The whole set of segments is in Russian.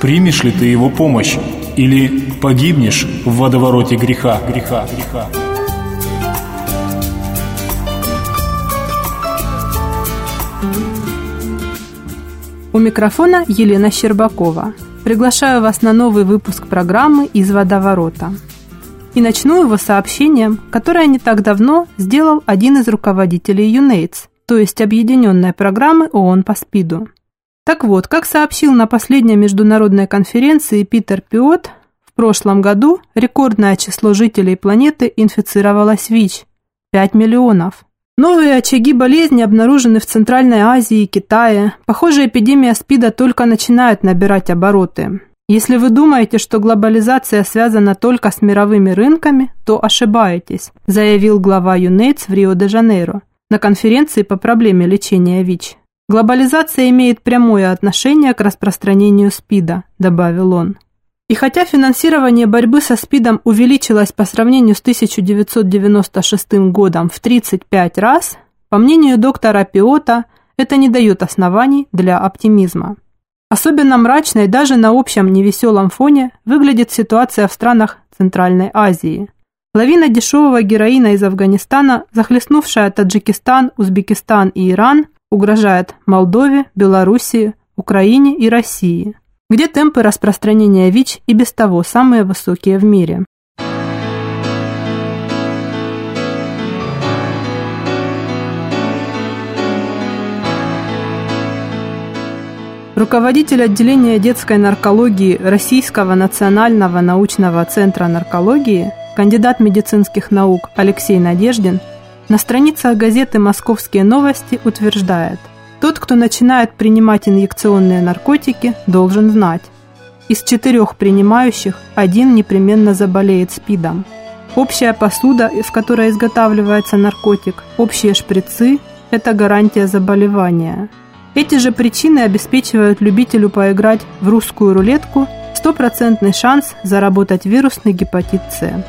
Примешь ли ты его помощь или погибнешь в водовороте греха, греха, греха. У микрофона Елена Щербакова. Приглашаю вас на новый выпуск программы «Из водоворота». И начну его сообщением, которое не так давно сделал один из руководителей ЮНЕЙДС, то есть Объединенной программы ООН по СПИДу. Так вот, как сообщил на последней международной конференции Питер Пиот, в прошлом году рекордное число жителей планеты инфицировалось ВИЧ – 5 миллионов. Новые очаги болезни обнаружены в Центральной Азии и Китае. Похоже, эпидемия СПИДа только начинает набирать обороты. Если вы думаете, что глобализация связана только с мировыми рынками, то ошибаетесь, заявил глава ЮНЕЙДС в Рио-де-Жанейро на конференции по проблеме лечения ВИЧ. Глобализация имеет прямое отношение к распространению СПИДа, добавил он. И хотя финансирование борьбы со СПИДом увеличилось по сравнению с 1996 годом в 35 раз, по мнению доктора Пиота, это не дает оснований для оптимизма. Особенно мрачной даже на общем невеселом фоне выглядит ситуация в странах Центральной Азии. Лавина дешевого героина из Афганистана, захлестнувшая Таджикистан, Узбекистан и Иран, угрожает Молдове, Белоруссии, Украине и России – где темпы распространения ВИЧ и без того самые высокие в мире. Руководитель отделения детской наркологии Российского национального научного центра наркологии, кандидат медицинских наук Алексей Надеждин на страницах газеты «Московские новости» утверждает – тот, кто начинает принимать инъекционные наркотики, должен знать. Из четырех принимающих один непременно заболеет СПИДом. Общая посуда, в которой изготавливается наркотик, общие шприцы – это гарантия заболевания. Эти же причины обеспечивают любителю поиграть в русскую рулетку стопроцентный шанс заработать вирусный гепатит С.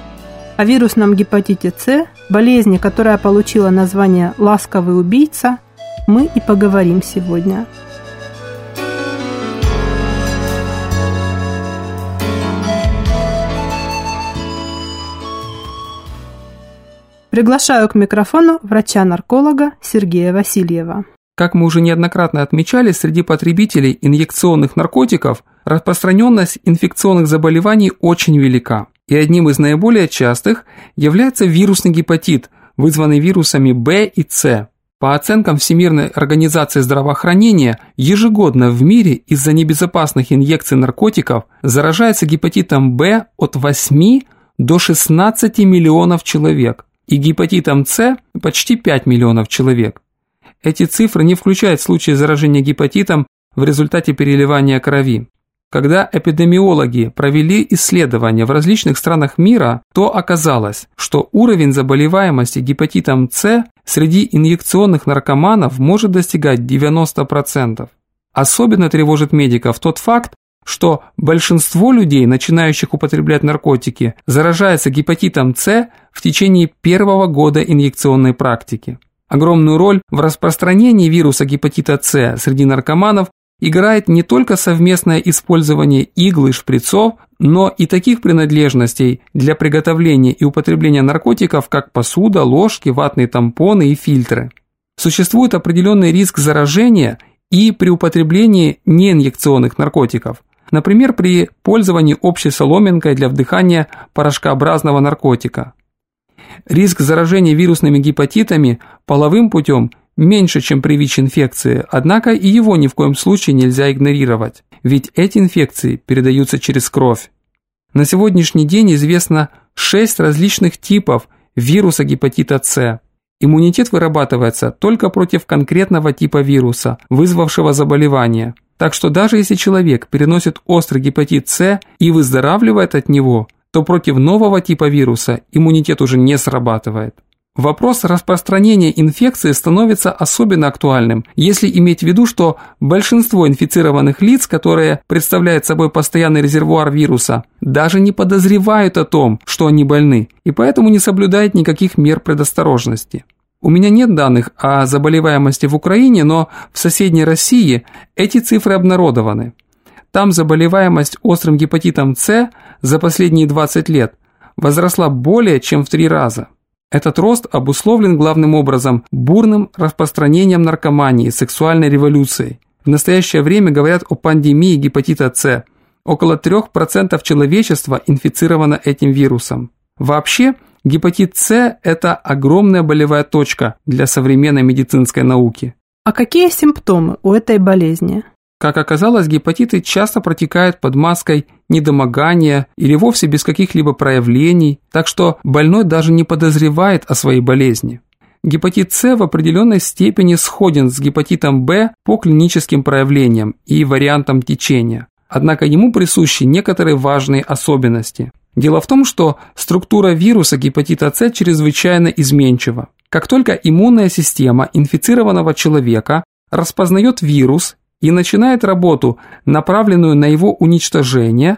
О вирусном гепатите С, болезни, которая получила название «ласковый убийца», мы и поговорим сегодня. Приглашаю к микрофону врача-нарколога Сергея Васильева. Как мы уже неоднократно отмечали, среди потребителей инъекционных наркотиков распространенность инфекционных заболеваний очень велика. И одним из наиболее частых является вирусный гепатит, вызванный вирусами В и С. По оценкам Всемирной организации здравоохранения, ежегодно в мире из-за небезопасных инъекций наркотиков заражается гепатитом В от 8 до 16 миллионов человек и гепатитом С почти 5 миллионов человек. Эти цифры не включают случаи заражения гепатитом в результате переливания крови. Когда эпидемиологи провели исследования в различных странах мира, то оказалось, что уровень заболеваемости гепатитом С среди инъекционных наркоманов может достигать 90%. Особенно тревожит медиков тот факт, что большинство людей, начинающих употреблять наркотики, заражается гепатитом С в течение первого года инъекционной практики. Огромную роль в распространении вируса гепатита С среди наркоманов играет не только совместное использование игл и шприцов, но и таких принадлежностей для приготовления и употребления наркотиков, как посуда, ложки, ватные тампоны и фильтры. Существует определенный риск заражения и при употреблении неинъекционных наркотиков, например, при пользовании общей соломинкой для вдыхания порошкообразного наркотика. Риск заражения вирусными гепатитами половым путем меньше, чем при ВИЧ-инфекции, однако и его ни в коем случае нельзя игнорировать, ведь эти инфекции передаются через кровь. На сегодняшний день известно 6 различных типов вируса гепатита С. Иммунитет вырабатывается только против конкретного типа вируса, вызвавшего заболевание. Так что даже если человек переносит острый гепатит С и выздоравливает от него, то против нового типа вируса иммунитет уже не срабатывает. Вопрос распространения инфекции становится особенно актуальным, если иметь в виду, что большинство инфицированных лиц, которые представляют собой постоянный резервуар вируса, даже не подозревают о том, что они больны, и поэтому не соблюдают никаких мер предосторожности. У меня нет данных о заболеваемости в Украине, но в соседней России эти цифры обнародованы. Там заболеваемость острым гепатитом С за последние 20 лет возросла более чем в три раза. Этот рост обусловлен главным образом бурным распространением наркомании, сексуальной революцией. В настоящее время говорят о пандемии гепатита С. Около 3% человечества инфицировано этим вирусом. Вообще, гепатит С – это огромная болевая точка для современной медицинской науки. А какие симптомы у этой болезни? Как оказалось, гепатиты часто протекают под маской недомогания или вовсе без каких-либо проявлений, так что больной даже не подозревает о своей болезни. Гепатит С в определенной степени сходен с гепатитом Б по клиническим проявлениям и вариантам течения. Однако ему присущи некоторые важные особенности. Дело в том, что структура вируса гепатита С чрезвычайно изменчива. Как только иммунная система инфицированного человека распознает вирус и начинает работу, направленную на его уничтожение,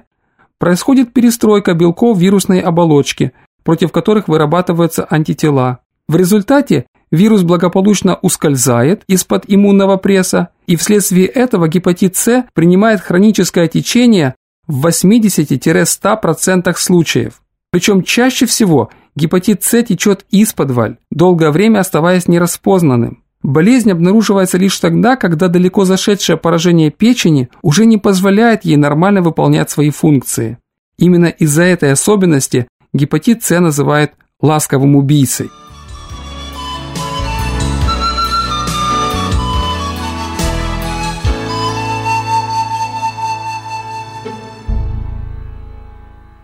происходит перестройка белков вирусной оболочки, против которых вырабатываются антитела. В результате вирус благополучно ускользает из-под иммунного пресса, и вследствие этого гепатит С принимает хроническое течение в 80-100% случаев. Причем чаще всего гепатит С течет из-под долгое время оставаясь нераспознанным. Болезнь обнаруживается лишь тогда, когда далеко зашедшее поражение печени уже не позволяет ей нормально выполнять свои функции. Именно из-за этой особенности гепатит С называют ласковым убийцей.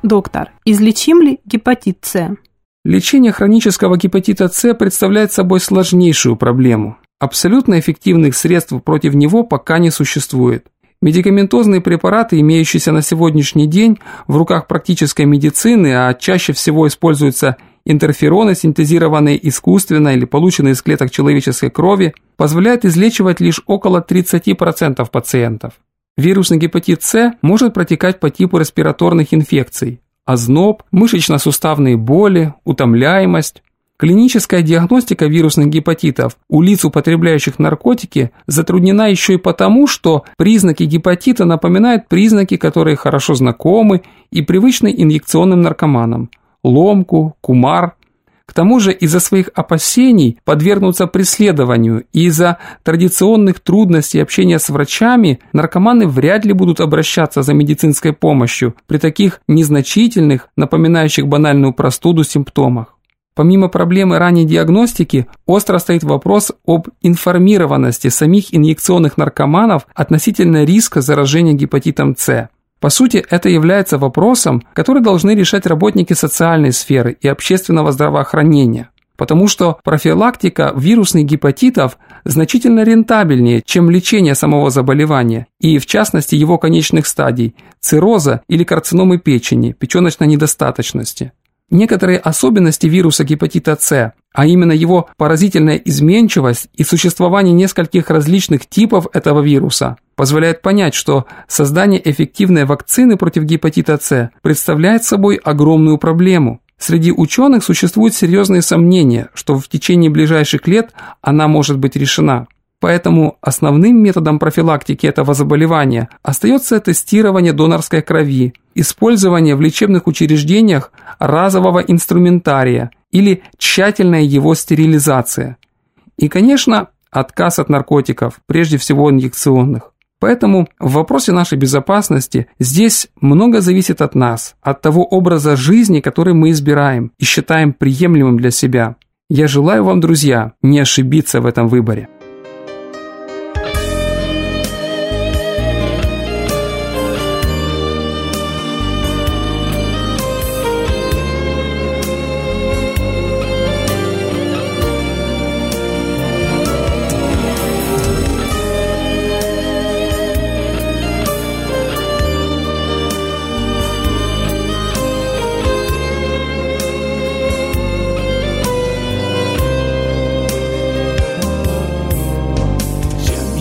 Доктор, излечим ли гепатит С? Лечение хронического гепатита С представляет собой сложнейшую проблему. Абсолютно эффективных средств против него пока не существует. Медикаментозные препараты, имеющиеся на сегодняшний день в руках практической медицины, а чаще всего используются интерфероны, синтезированные искусственно или полученные из клеток человеческой крови, позволяют излечивать лишь около 30% пациентов. Вирусный гепатит С может протекать по типу респираторных инфекций, озноб, мышечно-суставные боли, утомляемость. Клиническая диагностика вирусных гепатитов у лиц, употребляющих наркотики, затруднена еще и потому, что признаки гепатита напоминают признаки, которые хорошо знакомы и привычны инъекционным наркоманам – ломку, кумар, к тому же из-за своих опасений подвергнуться преследованию и из-за традиционных трудностей общения с врачами наркоманы вряд ли будут обращаться за медицинской помощью при таких незначительных, напоминающих банальную простуду симптомах. Помимо проблемы ранней диагностики, остро стоит вопрос об информированности самих инъекционных наркоманов относительно риска заражения гепатитом С. По сути, это является вопросом, который должны решать работники социальной сферы и общественного здравоохранения, потому что профилактика вирусных гепатитов значительно рентабельнее, чем лечение самого заболевания, и в частности его конечных стадий – цирроза или карциномы печени, печеночной недостаточности. Некоторые особенности вируса гепатита С, а именно его поразительная изменчивость и существование нескольких различных типов этого вируса, позволяют понять, что создание эффективной вакцины против гепатита С представляет собой огромную проблему. Среди ученых существуют серьезные сомнения, что в течение ближайших лет она может быть решена. Поэтому основным методом профилактики этого заболевания остается тестирование донорской крови, использование в лечебных учреждениях разового инструментария или тщательная его стерилизация. И, конечно, отказ от наркотиков, прежде всего инъекционных. Поэтому в вопросе нашей безопасности здесь много зависит от нас, от того образа жизни, который мы избираем и считаем приемлемым для себя. Я желаю вам, друзья, не ошибиться в этом выборе.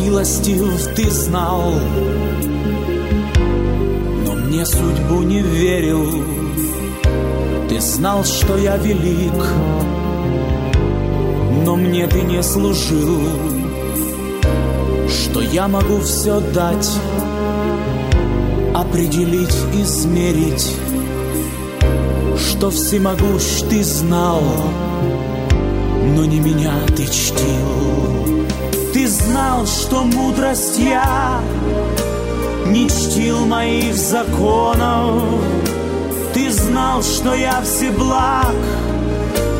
Милостив ты знал, но мне судьбу не верил. Ты знал, что я велик, но мне ты не служил, что я могу все дать, определить, измерить, что всемогущ ты знал, но не меня ты чтил. Знал, что мудрость я не чтил моих законов. Ты знал, что я всеблаг,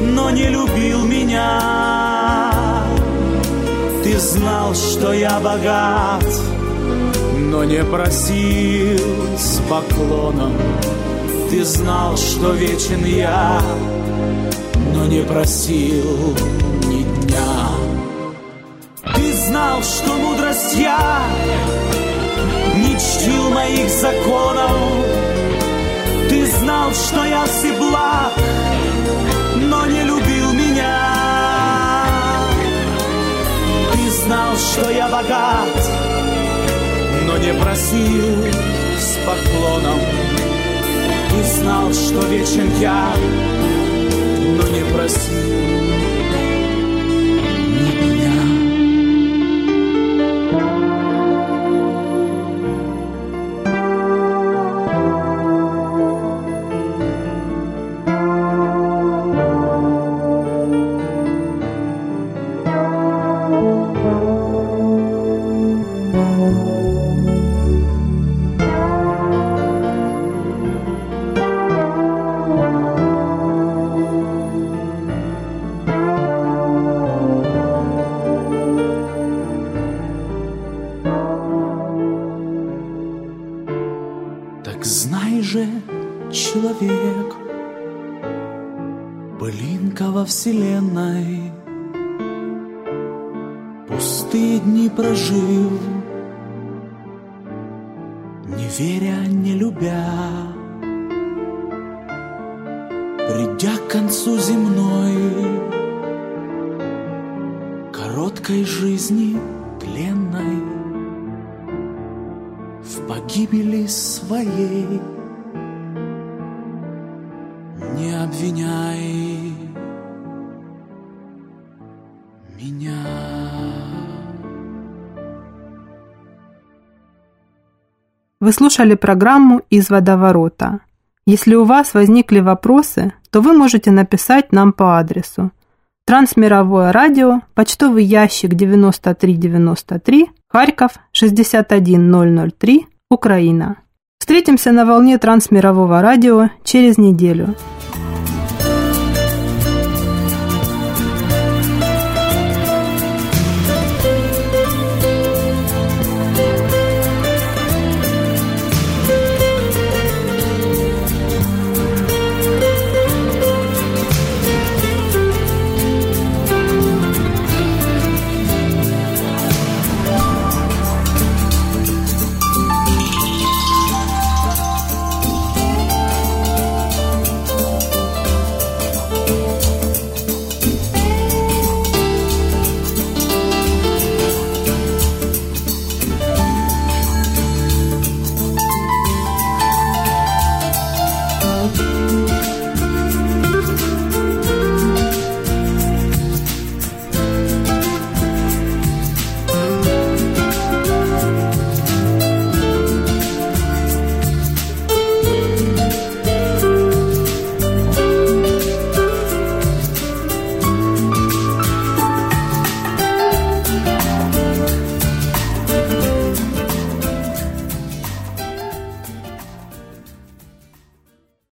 но не любил меня. Ты знал, что я богат, но не просил с поклоном. Ты знал, что вечен я, но не просил знал, что мудрость я не чтил моих законов. Ты знал, что я всеблаг, но не любил меня. Ты знал, что я богат, но не просил с поклоном. Ты знал, что вечен я, но не просил вселенной. Пустые дни прожил Не веря, не любя. Придя к концу земной Короткой жизни тленной В погибели своей Обвиняй Вы слушали программу «Из водоворота». Если у вас возникли вопросы, то вы можете написать нам по адресу Трансмировое радио, почтовый ящик 9393, Харьков 61003, Украина. Встретимся на волне Трансмирового радио через неделю.